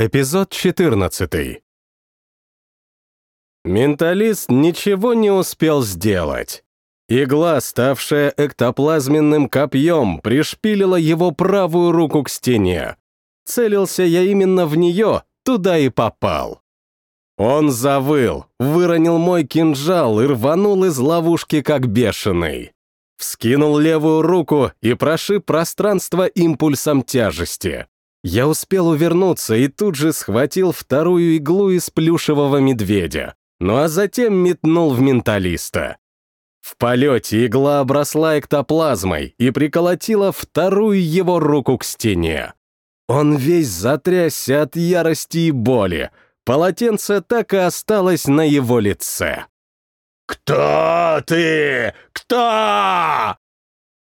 Эпизод 14. Менталист ничего не успел сделать. Игла, ставшая эктоплазменным копьем, пришпилила его правую руку к стене. Целился я именно в нее, туда и попал. Он завыл, выронил мой кинжал и рванул из ловушки как бешеный. Вскинул левую руку и прошиб пространство импульсом тяжести. Я успел увернуться и тут же схватил вторую иглу из плюшевого медведя, ну а затем метнул в менталиста. В полете игла обросла эктоплазмой и приколотила вторую его руку к стене. Он весь затрясся от ярости и боли, полотенце так и осталось на его лице. «Кто ты? Кто?»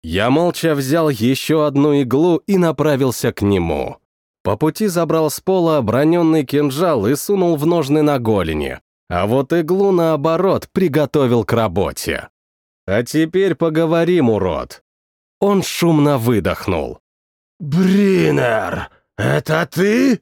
Я молча взял еще одну иглу и направился к нему. По пути забрал с пола оброненный кинжал и сунул в ножны на голени, а вот иглу, наоборот, приготовил к работе. «А теперь поговорим, урод!» Он шумно выдохнул. «Бринер, это ты?»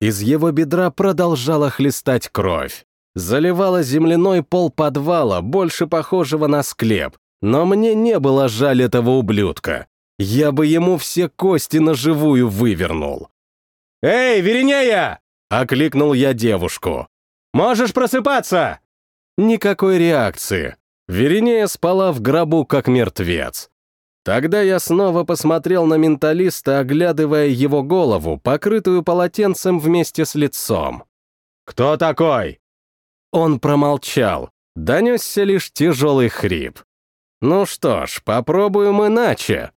Из его бедра продолжала хлестать кровь. Заливала земляной пол подвала, больше похожего на склеп, но мне не было жаль этого ублюдка. Я бы ему все кости на живую вывернул. «Эй, Веринея!» — окликнул я девушку. «Можешь просыпаться!» Никакой реакции. Веринея спала в гробу, как мертвец. Тогда я снова посмотрел на менталиста, оглядывая его голову, покрытую полотенцем вместе с лицом. «Кто такой?» Он промолчал. Донесся лишь тяжелый хрип. Ну что ж, попробуем иначе.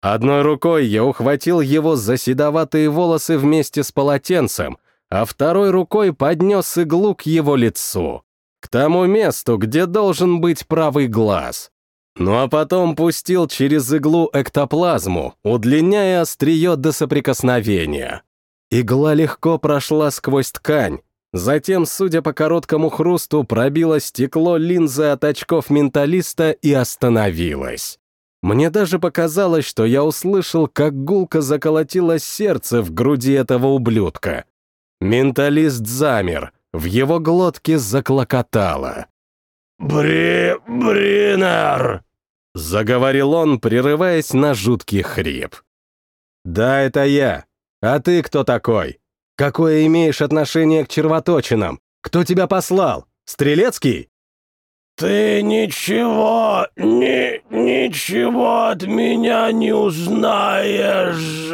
Одной рукой я ухватил его за седоватые волосы вместе с полотенцем, а второй рукой поднес иглу к его лицу, к тому месту, где должен быть правый глаз. Ну а потом пустил через иглу эктоплазму, удлиняя острие до соприкосновения. Игла легко прошла сквозь ткань, Затем, судя по короткому хрусту, пробило стекло линзы от очков менталиста и остановилось. Мне даже показалось, что я услышал, как гулко заколотилось сердце в груди этого ублюдка. Менталист замер, в его глотке заклокотало. «Бри... Бринер!» — заговорил он, прерываясь на жуткий хрип. «Да, это я. А ты кто такой?» Какое имеешь отношение к червоточинам? Кто тебя послал? Стрелецкий?» «Ты ничего, ни, ничего от меня не узнаешь!»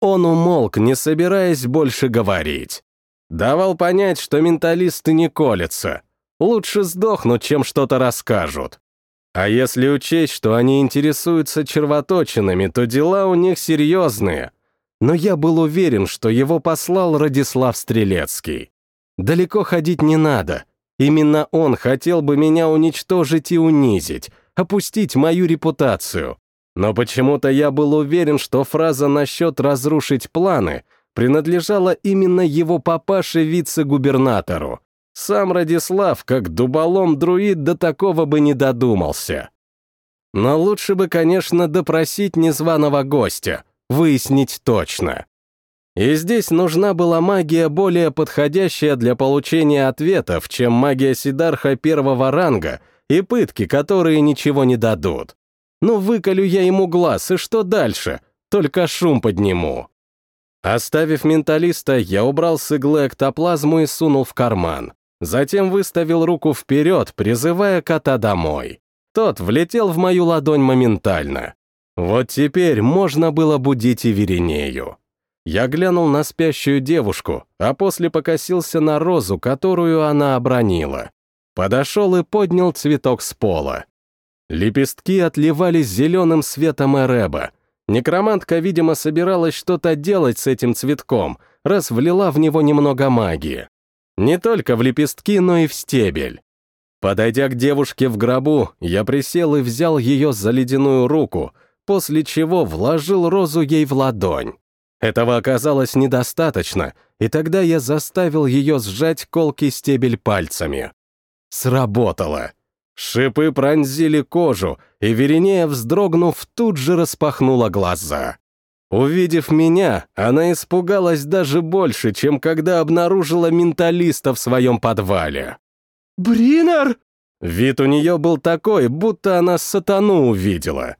Он умолк, не собираясь больше говорить. Давал понять, что менталисты не колятся. Лучше сдохнут, чем что-то расскажут. А если учесть, что они интересуются червоточинами, то дела у них серьезные — но я был уверен, что его послал Радислав Стрелецкий. Далеко ходить не надо. Именно он хотел бы меня уничтожить и унизить, опустить мою репутацию. Но почему-то я был уверен, что фраза насчет «разрушить планы» принадлежала именно его папаше-вице-губернатору. Сам Радислав, как дуболом-друид, до такого бы не додумался. Но лучше бы, конечно, допросить незваного гостя — выяснить точно. И здесь нужна была магия более подходящая для получения ответов, чем магия Сидарха первого ранга и пытки, которые ничего не дадут. Ну, выколю я ему глаз, и что дальше? Только шум подниму. Оставив менталиста, я убрал с иглы эктоплазму и сунул в карман. Затем выставил руку вперед, призывая кота домой. Тот влетел в мою ладонь моментально. Вот теперь можно было будить и Веринею. Я глянул на спящую девушку, а после покосился на розу, которую она обронила. Подошел и поднял цветок с пола. Лепестки отливались зеленым светом эреба. Некромантка, видимо, собиралась что-то делать с этим цветком, раз влила в него немного магии. Не только в лепестки, но и в стебель. Подойдя к девушке в гробу, я присел и взял ее за ледяную руку, после чего вложил розу ей в ладонь. Этого оказалось недостаточно, и тогда я заставил ее сжать колкий стебель пальцами. Сработало. Шипы пронзили кожу, и Веринея, вздрогнув, тут же распахнула глаза. Увидев меня, она испугалась даже больше, чем когда обнаружила менталиста в своем подвале. «Бринер!» Вид у нее был такой, будто она сатану увидела.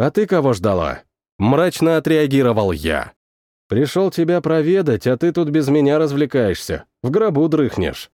«А ты кого ждала?» Мрачно отреагировал я. «Пришел тебя проведать, а ты тут без меня развлекаешься. В гробу дрыхнешь».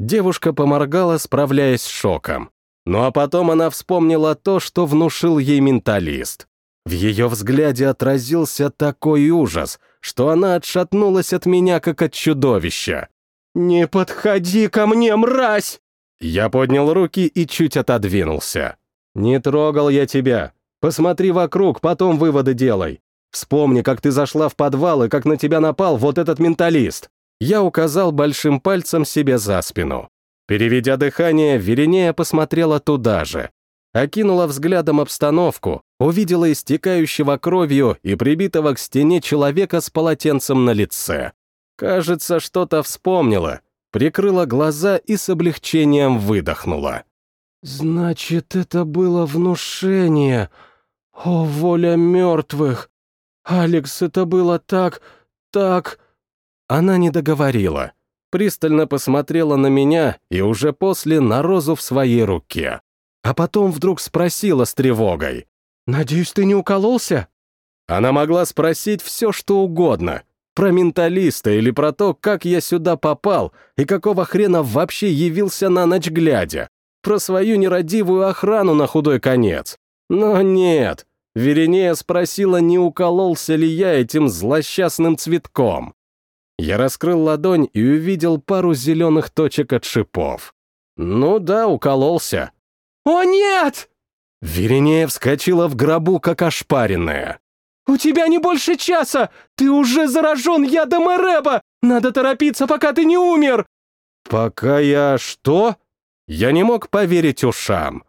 Девушка поморгала, справляясь с шоком. Ну а потом она вспомнила то, что внушил ей менталист. В ее взгляде отразился такой ужас, что она отшатнулась от меня, как от чудовища. «Не подходи ко мне, мразь!» Я поднял руки и чуть отодвинулся. «Не трогал я тебя. Посмотри вокруг, потом выводы делай. Вспомни, как ты зашла в подвал и как на тебя напал вот этот менталист». Я указал большим пальцем себе за спину. Переведя дыхание, Веринея посмотрела туда же. Окинула взглядом обстановку, увидела истекающего кровью и прибитого к стене человека с полотенцем на лице. Кажется, что-то вспомнила, прикрыла глаза и с облегчением выдохнула. «Значит, это было внушение. О, воля мертвых! Алекс, это было так... так...» Она не договорила. Пристально посмотрела на меня и уже после на розу в своей руке. А потом вдруг спросила с тревогой. «Надеюсь, ты не укололся?» Она могла спросить все, что угодно. Про менталиста или про то, как я сюда попал и какого хрена вообще явился на ночь глядя. Про свою нерадивую охрану на худой конец. Но нет, Веринея спросила, не укололся ли я этим злосчастным цветком. Я раскрыл ладонь и увидел пару зеленых точек от шипов. Ну да, укололся. «О, нет!» Веринея вскочила в гробу, как ошпаренная. «У тебя не больше часа! Ты уже заражен ядом Эреба! Надо торопиться, пока ты не умер!» «Пока я что?» Я не мог поверить ушам.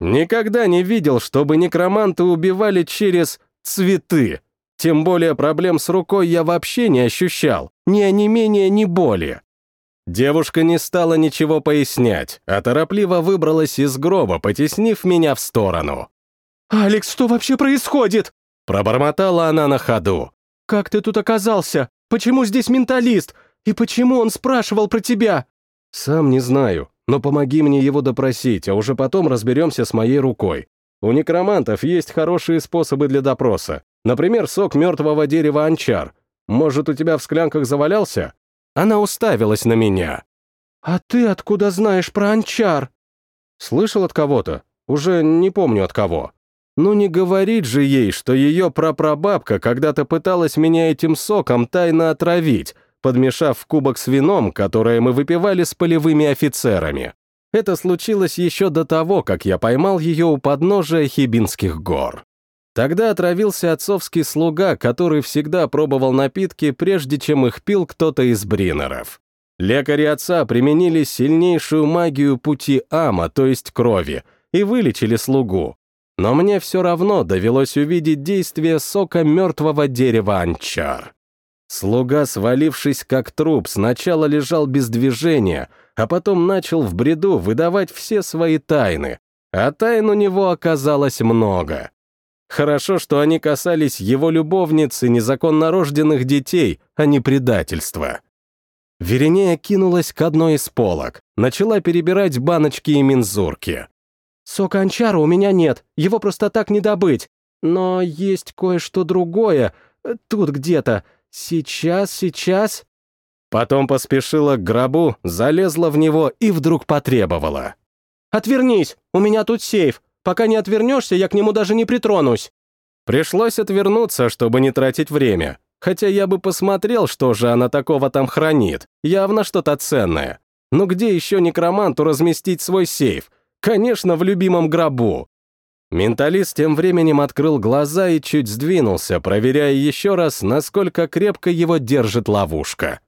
Никогда не видел, чтобы некроманты убивали через цветы. Тем более проблем с рукой я вообще не ощущал, ни онемения, ни боли. Девушка не стала ничего пояснять, а торопливо выбралась из гроба, потеснив меня в сторону. «Алекс, что вообще происходит?» Пробормотала она на ходу. «Как ты тут оказался? Почему здесь менталист? И почему он спрашивал про тебя?» «Сам не знаю, но помоги мне его допросить, а уже потом разберемся с моей рукой. У некромантов есть хорошие способы для допроса. Например, сок мертвого дерева анчар. Может, у тебя в склянках завалялся?» Она уставилась на меня. «А ты откуда знаешь про анчар?» «Слышал от кого-то. Уже не помню от кого. Ну не говорит же ей, что ее прапрабабка когда-то пыталась меня этим соком тайно отравить, подмешав в кубок с вином, которое мы выпивали с полевыми офицерами. Это случилось еще до того, как я поймал ее у подножия Хибинских гор. Тогда отравился отцовский слуга, который всегда пробовал напитки, прежде чем их пил кто-то из бринеров. Лекари отца применили сильнейшую магию пути Ама, то есть крови, и вылечили слугу. Но мне все равно довелось увидеть действие сока мертвого дерева анчар. Слуга, свалившись как труп, сначала лежал без движения, а потом начал в бреду выдавать все свои тайны, а тайн у него оказалось много. Хорошо, что они касались его любовниц и незаконно рожденных детей, а не предательства. Веринея кинулась к одной из полок, начала перебирать баночки и мензурки. «Сока анчара у меня нет, его просто так не добыть. Но есть кое-что другое, э, тут где-то. Сейчас, сейчас...» Потом поспешила к гробу, залезла в него и вдруг потребовала. «Отвернись, у меня тут сейф, Пока не отвернешься, я к нему даже не притронусь». Пришлось отвернуться, чтобы не тратить время. Хотя я бы посмотрел, что же она такого там хранит. Явно что-то ценное. Но где еще некроманту разместить свой сейф? Конечно, в любимом гробу. Менталист тем временем открыл глаза и чуть сдвинулся, проверяя еще раз, насколько крепко его держит ловушка.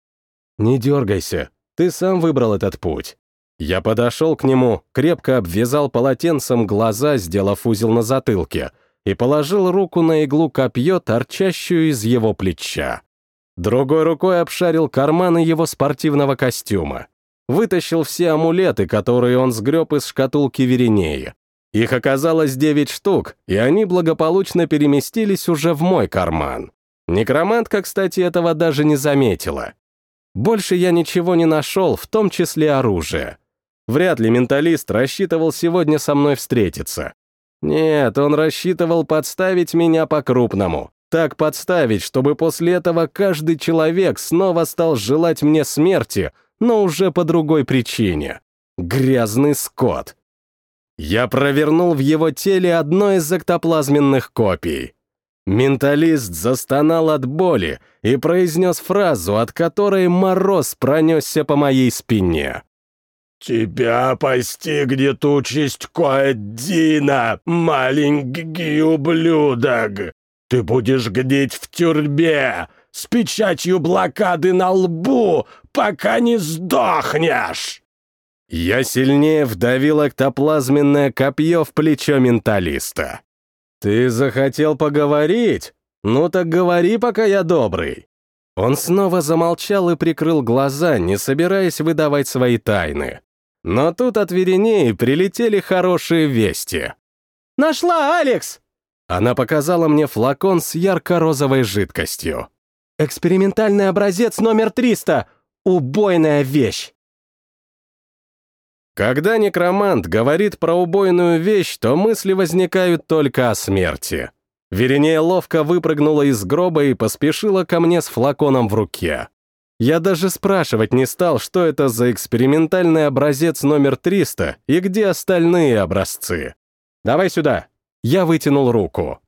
«Не дергайся, ты сам выбрал этот путь. Я подошел к нему, крепко обвязал полотенцем глаза, сделав узел на затылке, и положил руку на иглу копье, торчащую из его плеча. Другой рукой обшарил карманы его спортивного костюма. Вытащил все амулеты, которые он сгреб из шкатулки Веринеи. Их оказалось девять штук, и они благополучно переместились уже в мой карман. Некромантка, кстати, этого даже не заметила. Больше я ничего не нашел, в том числе оружие. Вряд ли менталист рассчитывал сегодня со мной встретиться. Нет, он рассчитывал подставить меня по-крупному. Так подставить, чтобы после этого каждый человек снова стал желать мне смерти, но уже по другой причине. Грязный скот. Я провернул в его теле одно из эктоплазменных копий. Менталист застонал от боли и произнес фразу, от которой мороз пронесся по моей спине. «Тебя постигнет участь Коэддина, маленький ублюдок! Ты будешь гнить в тюрьме с печатью блокады на лбу, пока не сдохнешь!» Я сильнее вдавил эктоплазменное копье в плечо менталиста. «Ты захотел поговорить? Ну так говори, пока я добрый». Он снова замолчал и прикрыл глаза, не собираясь выдавать свои тайны. Но тут от Веренеи прилетели хорошие вести. «Нашла, Алекс!» Она показала мне флакон с ярко-розовой жидкостью. «Экспериментальный образец номер 300! Убойная вещь!» Когда некромант говорит про убойную вещь, то мысли возникают только о смерти. Веренея ловко выпрыгнула из гроба и поспешила ко мне с флаконом в руке. Я даже спрашивать не стал, что это за экспериментальный образец номер 300 и где остальные образцы. «Давай сюда». Я вытянул руку.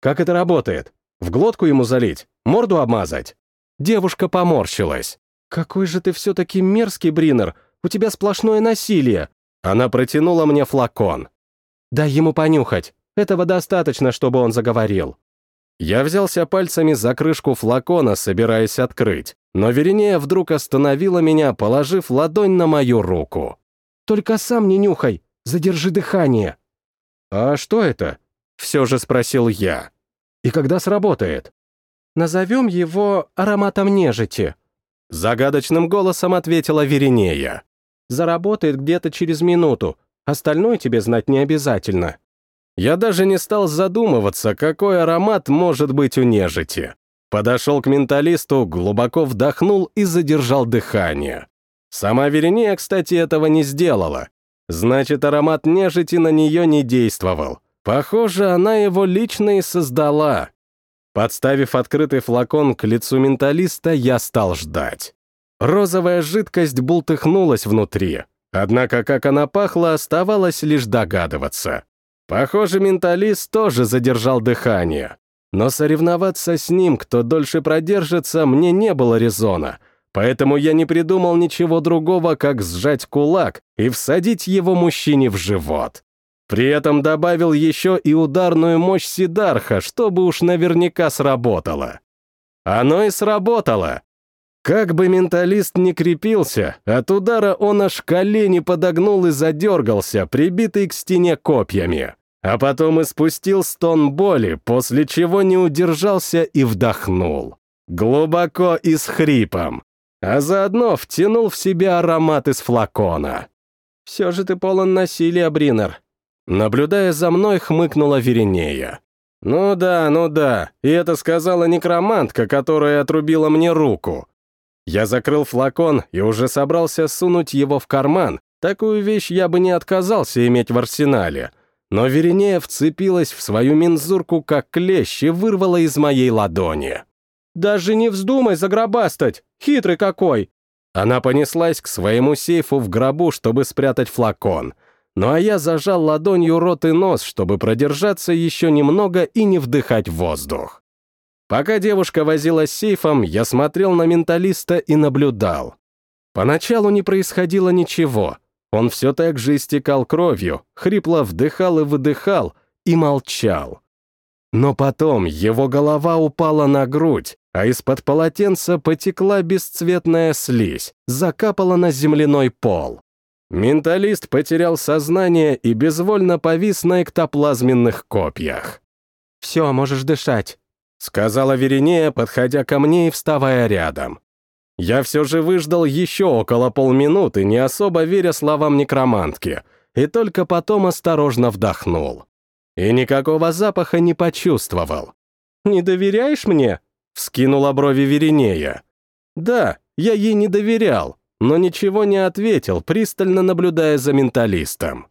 «Как это работает? В глотку ему залить? Морду обмазать?» Девушка поморщилась. «Какой же ты все-таки мерзкий, Бринер. У тебя сплошное насилие». Она протянула мне флакон. «Дай ему понюхать. Этого достаточно, чтобы он заговорил». Я взялся пальцами за крышку флакона, собираясь открыть, но Веринея вдруг остановила меня, положив ладонь на мою руку. «Только сам не нюхай, задержи дыхание». «А что это?» — все же спросил я. «И когда сработает?» «Назовем его ароматом нежити», — загадочным голосом ответила Веринея. «Заработает где-то через минуту, остальное тебе знать не обязательно». Я даже не стал задумываться, какой аромат может быть у нежити. Подошел к менталисту, глубоко вдохнул и задержал дыхание. Сама Верения, кстати, этого не сделала. Значит, аромат нежити на нее не действовал. Похоже, она его лично и создала. Подставив открытый флакон к лицу менталиста, я стал ждать. Розовая жидкость бултыхнулась внутри. Однако, как она пахла, оставалось лишь догадываться. Похоже, менталист тоже задержал дыхание. Но соревноваться с ним, кто дольше продержится, мне не было резона, поэтому я не придумал ничего другого, как сжать кулак и всадить его мужчине в живот. При этом добавил еще и ударную мощь Сидарха, чтобы уж наверняка сработало. Оно и сработало. Как бы менталист не крепился, от удара он аж колени подогнул и задергался, прибитый к стене копьями. А потом испустил стон боли, после чего не удержался и вдохнул. Глубоко и с хрипом. А заодно втянул в себя аромат из флакона. «Все же ты полон насилия, Бринер». Наблюдая за мной, хмыкнула Веринея. «Ну да, ну да, и это сказала некромантка, которая отрубила мне руку. Я закрыл флакон и уже собрался сунуть его в карман. Такую вещь я бы не отказался иметь в арсенале. Но Веринея вцепилась в свою мензурку как клещ и вырвала из моей ладони. «Даже не вздумай загробастать! Хитрый какой!» Она понеслась к своему сейфу в гробу, чтобы спрятать флакон. Ну а я зажал ладонью рот и нос, чтобы продержаться еще немного и не вдыхать воздух. Пока девушка возилась с сейфом, я смотрел на менталиста и наблюдал. Поначалу не происходило ничего. Он все так же истекал кровью, хрипло вдыхал и выдыхал, и молчал. Но потом его голова упала на грудь, а из-под полотенца потекла бесцветная слизь, закапала на земляной пол. Менталист потерял сознание и безвольно повис на эктоплазменных копьях. «Все, можешь дышать», сказала Веринея, подходя ко мне и вставая рядом. Я все же выждал еще около полминуты, не особо веря словам некромантки. и только потом осторожно вдохнул. И никакого запаха не почувствовал. «Не доверяешь мне?» — вскинула брови Веринея. «Да, я ей не доверял, но ничего не ответил, пристально наблюдая за менталистом.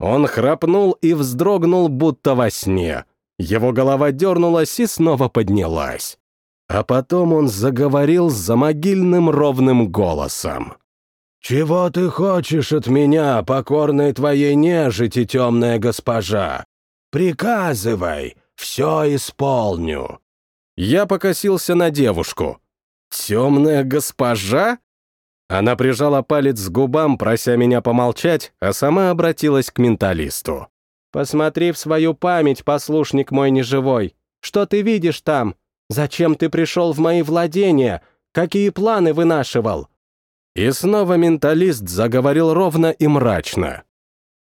Он храпнул и вздрогнул, будто во сне. Его голова дернулась и снова поднялась. А потом он заговорил с замогильным ровным голосом. «Чего ты хочешь от меня, покорной твоей нежити, темная госпожа? Приказывай, все исполню». Я покосился на девушку. «Темная госпожа?» Она прижала палец к губам, прося меня помолчать, а сама обратилась к менталисту. «Посмотри в свою память, послушник мой неживой. Что ты видишь там? Зачем ты пришел в мои владения? Какие планы вынашивал?» И снова менталист заговорил ровно и мрачно.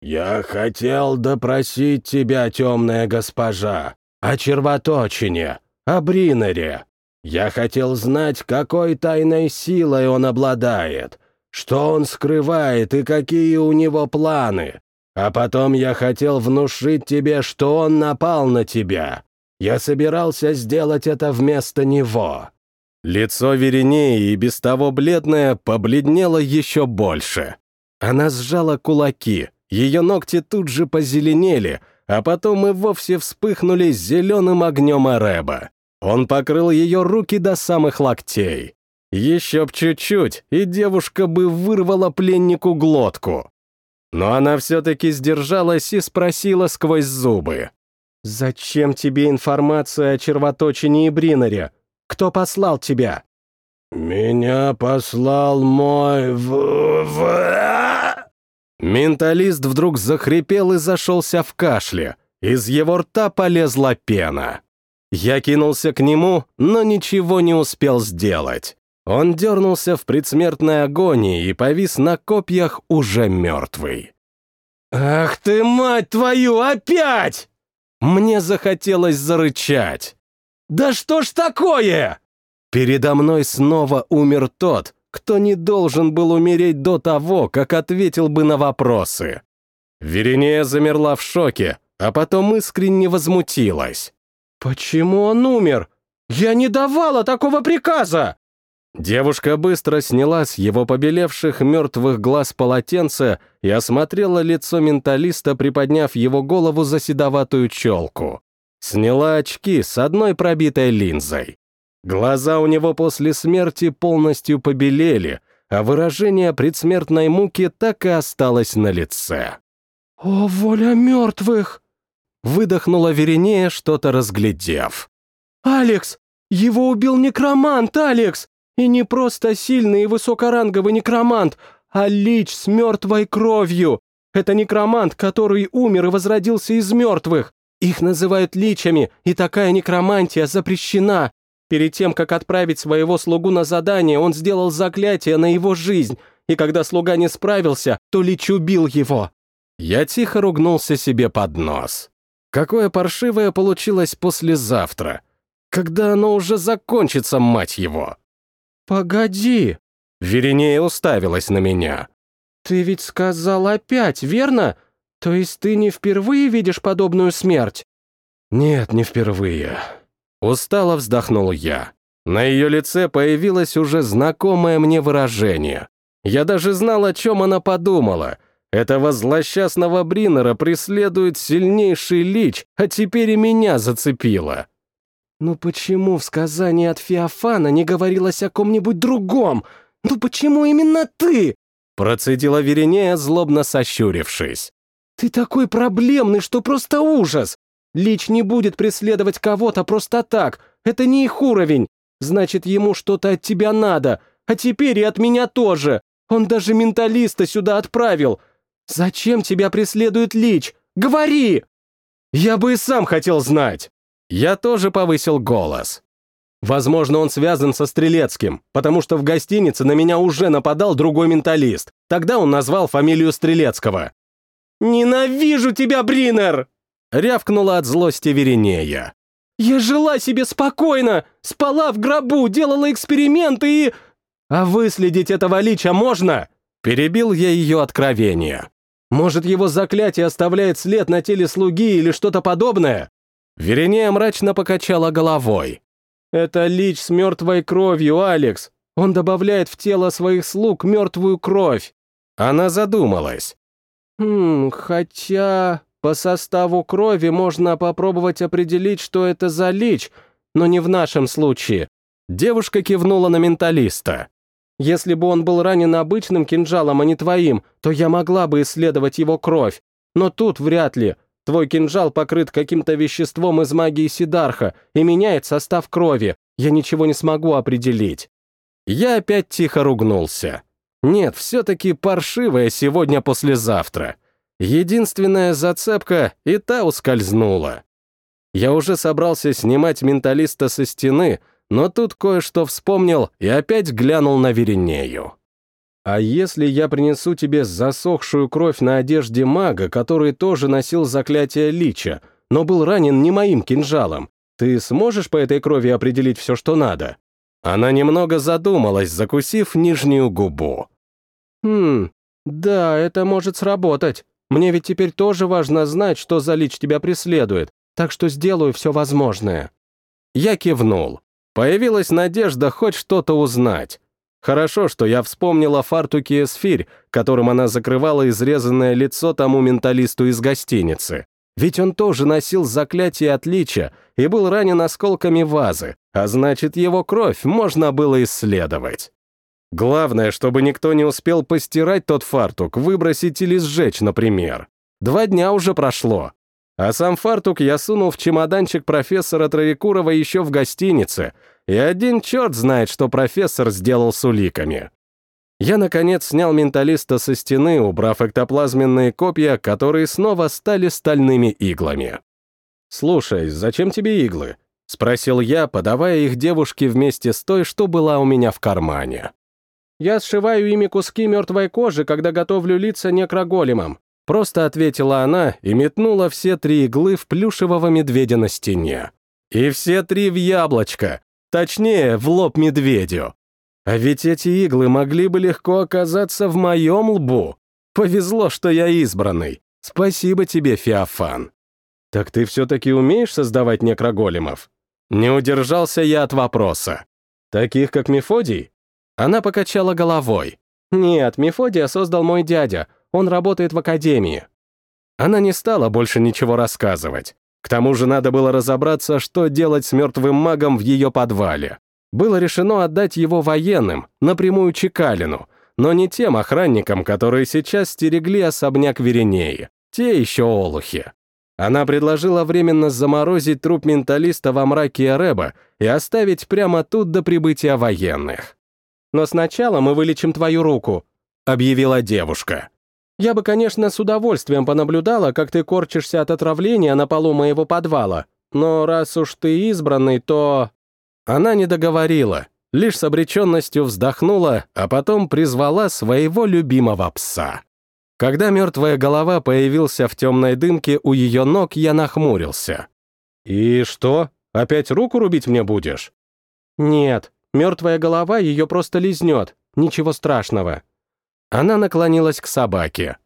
«Я хотел допросить тебя, темная госпожа, о червоточине, о Бринере. Я хотел знать, какой тайной силой он обладает, что он скрывает и какие у него планы. А потом я хотел внушить тебе, что он напал на тебя. Я собирался сделать это вместо него». Лицо Веринеи, и без того бледное, побледнело еще больше. Она сжала кулаки, ее ногти тут же позеленели, а потом и вовсе вспыхнули зеленым огнем Ареба. Он покрыл ее руки до самых локтей. Еще б чуть-чуть, и девушка бы вырвала пленнику глотку. Но она все-таки сдержалась и спросила сквозь зубы. «Зачем тебе информация о червоточине и Бринере? Кто послал тебя?» «Меня послал мой в... в...» Менталист вдруг захрипел и зашелся в кашле. Из его рта полезла пена. Я кинулся к нему, но ничего не успел сделать. Он дернулся в предсмертной агонии и повис на копьях уже мертвый. «Ах ты, мать твою, опять!» Мне захотелось зарычать. «Да что ж такое?» Передо мной снова умер тот, кто не должен был умереть до того, как ответил бы на вопросы. Веринея замерла в шоке, а потом искренне возмутилась. «Почему он умер? Я не давала такого приказа!» Девушка быстро сняла с его побелевших мертвых глаз полотенце и осмотрела лицо менталиста, приподняв его голову за седоватую челку. Сняла очки с одной пробитой линзой. Глаза у него после смерти полностью побелели, а выражение предсмертной муки так и осталось на лице. «О, воля мертвых!» Выдохнула Веринея, что-то разглядев. «Алекс! Его убил некромант, Алекс! И не просто сильный и высокоранговый некромант, а лич с мертвой кровью! Это некромант, который умер и возродился из мертвых. Их называют личами, и такая некромантия запрещена. Перед тем, как отправить своего слугу на задание, он сделал заклятие на его жизнь, и когда слуга не справился, то лич убил его». Я тихо ругнулся себе под нос. Какое паршивое получилось послезавтра. Когда оно уже закончится, мать его? «Погоди!» Веринея уставилась на меня. «Ты ведь сказал опять, верно? То есть ты не впервые видишь подобную смерть?» «Нет, не впервые». Устало вздохнул я. На ее лице появилось уже знакомое мне выражение. Я даже знал, о чем она подумала — этого злосчастного Бринера преследует сильнейший лич, а теперь и меня зацепило. «Ну почему в сказании от Феофана не говорилось о ком-нибудь другом? Ну почему именно ты?» Процедила Веринея, злобно сощурившись. «Ты такой проблемный, что просто ужас! Лич не будет преследовать кого-то просто так, это не их уровень. Значит, ему что-то от тебя надо, а теперь и от меня тоже. Он даже менталиста сюда отправил. «Зачем тебя преследует Лич? Говори!» «Я бы и сам хотел знать!» Я тоже повысил голос. Возможно, он связан со Стрелецким, потому что в гостинице на меня уже нападал другой менталист. Тогда он назвал фамилию Стрелецкого. «Ненавижу тебя, Бринер!» Рявкнула от злости Веринея. «Я жила себе спокойно, спала в гробу, делала эксперименты и...» «А выследить этого лича можно?» Перебил я ее откровение. Может, его заклятие оставляет след на теле слуги или что-то подобное? Веренея мрачно покачала головой. Это лич с мертвой кровью, Алекс. Он добавляет в тело своих слуг мертвую кровь. Она задумалась. Хм, хотя по составу крови можно попробовать определить, что это за лич, но не в нашем случае. Девушка кивнула на менталиста. Если бы он был ранен обычным кинжалом, а не твоим, то я могла бы исследовать его кровь. Но тут вряд ли. Твой кинжал покрыт каким-то веществом из магии Сидарха и меняет состав крови. Я ничего не смогу определить. Я опять тихо ругнулся. Нет, все-таки паршивая сегодня-послезавтра. Единственная зацепка и та ускользнула. Я уже собрался снимать менталиста со стены, но тут кое-что вспомнил и опять глянул на Веринею. «А если я принесу тебе засохшую кровь на одежде мага, который тоже носил заклятие лича, но был ранен не моим кинжалом, ты сможешь по этой крови определить все, что надо?» Она немного задумалась, закусив нижнюю губу. «Хм, да, это может сработать. Мне ведь теперь тоже важно знать, что за лич тебя преследует, так что сделаю все возможное». Я кивнул. Появилась надежда хоть что-то узнать. Хорошо, что я вспомнил о фартуке эсфирь, которым она закрывала изрезанное лицо тому менталисту из гостиницы. Ведь он тоже носил заклятие отличия и был ранен осколками вазы, а значит, его кровь можно было исследовать. Главное, чтобы никто не успел постирать тот фартук, выбросить или сжечь, например. Два дня уже прошло. А сам фартук я сунул в чемоданчик профессора Троекурова еще в гостинице, и один черт знает, что профессор сделал с уликами. Я, наконец, снял менталиста со стены, убрав эктоплазменные копья, которые снова стали стальными иглами. «Слушай, зачем тебе иглы?» — спросил я, подавая их девушке вместе с той, что была у меня в кармане. «Я сшиваю ими куски мертвой кожи, когда готовлю лица некроголемам. Просто ответила она и метнула все три иглы в плюшевого медведя на стене. И все три в яблочко. Точнее, в лоб медведю. А ведь эти иглы могли бы легко оказаться в моем лбу. Повезло, что я избранный. Спасибо тебе, Феофан. Так ты все-таки умеешь создавать некроголемов? Не удержался я от вопроса. Таких, как Мефодий? Она покачала головой. Нет, Мефодия создал мой дядя, он работает в академии». Она не стала больше ничего рассказывать. К тому же надо было разобраться, что делать с мертвым магом в ее подвале. Было решено отдать его военным, напрямую Чекалину, но не тем охранникам, которые сейчас стерегли особняк Веренеи. Те еще олухи. Она предложила временно заморозить труп менталиста во мраке Эреба и оставить прямо тут до прибытия военных. «Но сначала мы вылечим твою руку», — объявила девушка. Я бы, конечно, с удовольствием понаблюдала, как ты корчишься от отравления на полу моего подвала, но раз уж ты избранный, то...» Она не договорила, лишь с обреченностью вздохнула, а потом призвала своего любимого пса. Когда мертвая голова появился в темной дымке у ее ног, я нахмурился. «И что, опять руку рубить мне будешь?» «Нет, мертвая голова ее просто лизнет, ничего страшного», она наклонилась к собаке.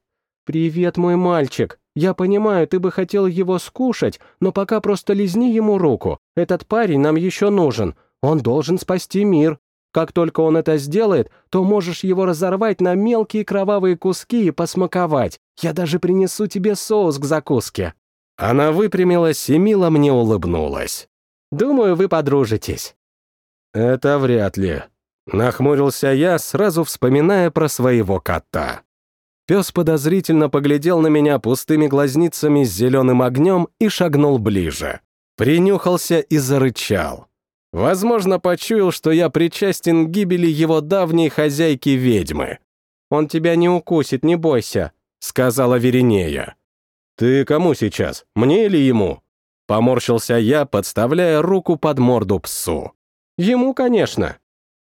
«Привет, мой мальчик. Я понимаю, ты бы хотел его скушать, но пока просто лизни ему руку. Этот парень нам еще нужен. Он должен спасти мир. Как только он это сделает, то можешь его разорвать на мелкие кровавые куски и посмаковать. Я даже принесу тебе соус к закуске». Она выпрямилась и мило мне улыбнулась. «Думаю, вы подружитесь». «Это вряд ли», Нахмурился я, сразу вспоминая про своего кота. Пес подозрительно поглядел на меня пустыми глазницами с зеленым огнем и шагнул ближе. Принюхался и зарычал. Возможно, почуял, что я причастен к гибели его давней хозяйки-ведьмы. «Он тебя не укусит, не бойся», — сказала Веринея. «Ты кому сейчас, мне или ему?» Поморщился я, подставляя руку под морду псу. «Ему, конечно»,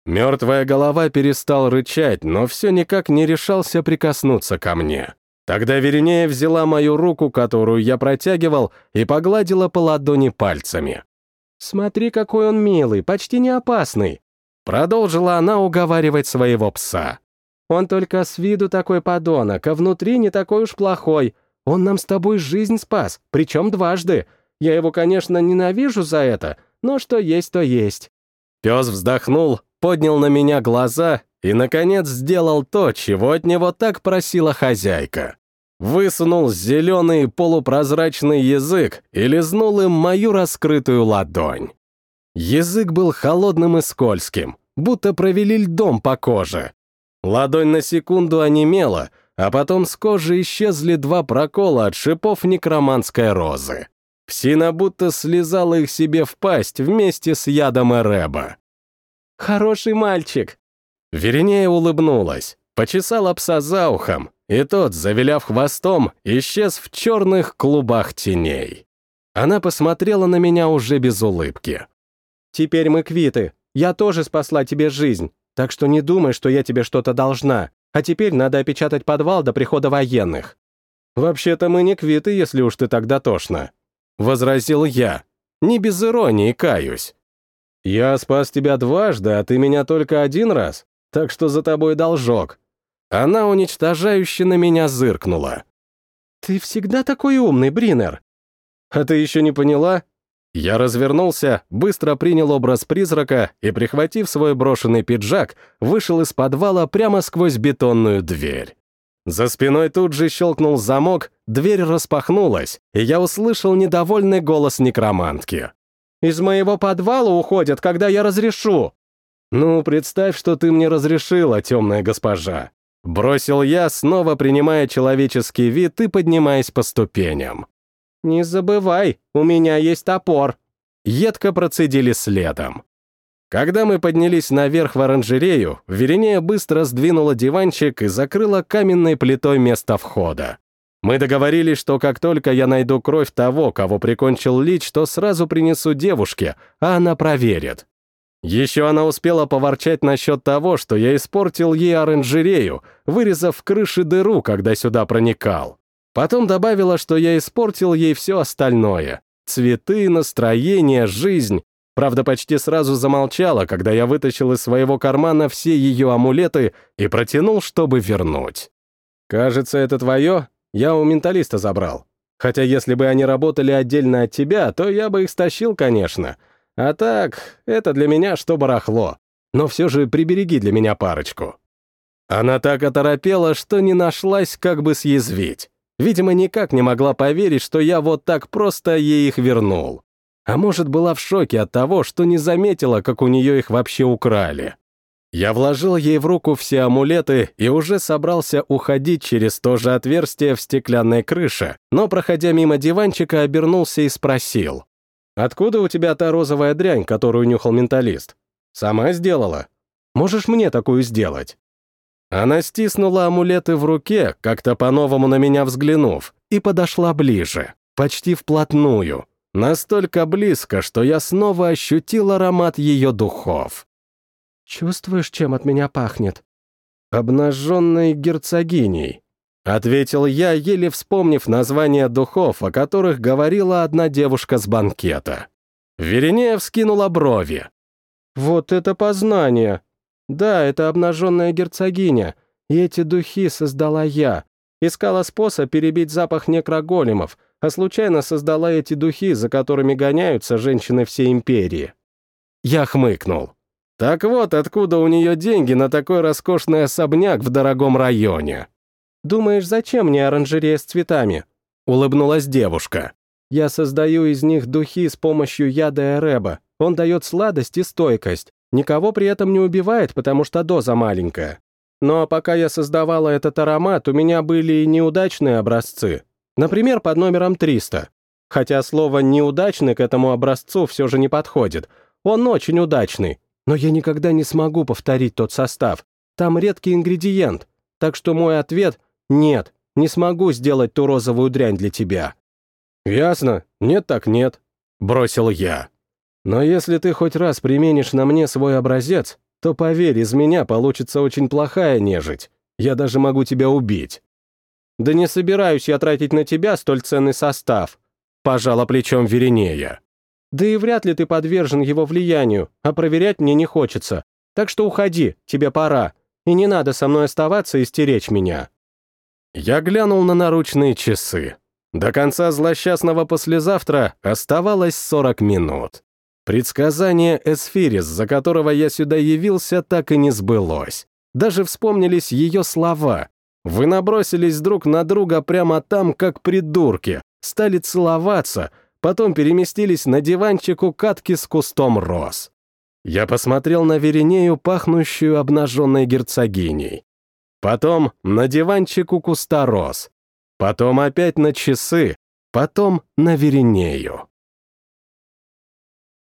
Мертвая голова перестал рычать, но все никак не решался прикоснуться ко мне. Тогда Веринея взяла мою руку, которую я протягивал, и погладила по ладони пальцами. «Смотри, какой он милый, почти не опасный», продолжила она уговаривать своего пса. Он только с виду такой подонок, а внутри не такой уж плохой. Он нам с тобой жизнь спас, причем дважды. Я его, конечно, ненавижу за это, но что есть, то есть». Пес вздохнул, поднял на меня глаза и, наконец, сделал то, чего от него так просила хозяйка. Высунул зеленый полупрозрачный язык и лизнул им мою раскрытую ладонь. Язык был холодным и скользким, будто провели льдом по коже. Ладонь на секунду онемела, а потом с кожи исчезли два прокола от шипов некроманской розы. Псина будто слезала их себе в пасть вместе с ядом Эреба. «Хороший мальчик!» Веринея улыбнулась, почесала пса за ухом, и тот, завиляв хвостом, исчез в черных клубах теней. Она посмотрела на меня уже без улыбки. «Теперь мы квиты. Я тоже спасла тебе жизнь. Так что не думай, что я тебе что-то должна. А теперь надо опечатать подвал до прихода военных». «Вообще-то мы не квиты, если уж ты так дотошна», — возразил я. Не без иронии, каюсь. «Я спас тебя дважды, а ты меня только один раз, так что за тобой должок». Она уничтожающе на меня зыркнула. «Ты всегда такой умный, Бринер». «А ты еще не поняла? Я развернулся, быстро принял образ призрака и, прихватив свой брошенный пиджак, вышел из подвала прямо сквозь бетонную дверь. За спиной тут же щелкнул замок, дверь распахнулась, и я услышал недовольный голос некромантки. «Из моего подвала уходят, когда я разрешу!» «Ну, представь, что ты мне разрешила, темная госпожа!» Бросил я, снова принимая человеческий вид и поднимаясь по ступеням. «Не забывай, у меня есть топор». Едко процедили следом. Когда мы поднялись наверх в оранжерею, Веринея быстро сдвинула диванчик и закрыла каменной плитой место входа. Мы договорились, что как только я найду кровь того, кого прикончил Лич, то сразу принесу девушке, а она проверит. Еще она успела поворчать насчет того, что я испортил ей оранжерею, вырезав в крыше дыру, когда сюда проникал. Потом добавила, что я испортил ей все остальное. Цветы, настроение, жизнь. Правда, почти сразу замолчала, когда я вытащил из своего кармана все ее амулеты и протянул, чтобы вернуть. «Кажется, это твое? Я у менталиста забрал. Хотя если бы они работали отдельно от тебя, то я бы их стащил, конечно. А так, это для меня что барахло. Но все же прибереги для меня парочку». Она так оторопела, что не нашлась, как бы съязвить. Видимо, никак не могла поверить, что я вот так просто ей их вернул. А может, была в шоке от того, что не заметила, как у нее их вообще украли. Я вложил ей в руку все амулеты и уже собрался уходить через то же отверстие в стеклянной крыше, но, проходя мимо диванчика, обернулся и спросил. «Откуда у тебя та розовая дрянь, которую нюхал менталист? Сама сделала? Можешь мне такую сделать?» Она стиснула амулеты в руке, как-то по-новому на меня взглянув, и подошла ближе, почти вплотную, настолько близко, что я снова ощутил аромат ее духов. «Чувствуешь, чем от меня пахнет?» «Обнаженной герцогиней», — ответил я, еле вспомнив название духов, о которых говорила одна девушка с банкета. Веринея вскинула брови. «Вот это познание! Да, это обнаженная герцогиня, и эти духи создала я. Искала способ перебить запах некроголемов, а случайно создала эти духи, за которыми гоняются женщины всей империи. Я хмыкнул. Так вот, откуда у нее деньги на такой роскошный особняк в дорогом районе? «Думаешь, зачем мне оранжерея с цветами?» — улыбнулась девушка. «Я создаю из них духи с помощью яда Эреба. Он дает сладость и стойкость. Никого при этом не убивает, потому что доза маленькая. Но пока я создавала этот аромат, у меня были и неудачные образцы. Например, под номером 300. Хотя слово «неудачный» к этому образцу все же не подходит. Он очень удачный. Но я никогда не смогу повторить тот состав. Там редкий ингредиент. Так что мой ответ — нет, не смогу сделать ту розовую дрянь для тебя. «Ясно. Нет так нет», — бросил я. Но если ты хоть раз применишь на мне свой образец, то, поверь, из меня получится очень плохая нежить. Я даже могу тебя убить». «Да не собираюсь я тратить на тебя столь ценный состав», — пожала плечом Веринея. «Да и вряд ли ты подвержен его влиянию, а проверять мне не хочется. Так что уходи, тебе пора. и не надо со мной оставаться и стеречь меня». Я глянул на наручные часы. До конца злосчастного послезавтра оставалось 40 минут. Предсказание Эсфирис, за которого я сюда явился, так и не сбылось. Даже вспомнились ее слова. Вы набросились друг на друга прямо там, как придурки, стали целоваться, потом переместились на диванчик у катки с кустом роз. Я посмотрел на Веринею, пахнущую обнаженной герцогиней. Потом на диванчик у куста роз. Потом опять на часы. Потом на Веринею.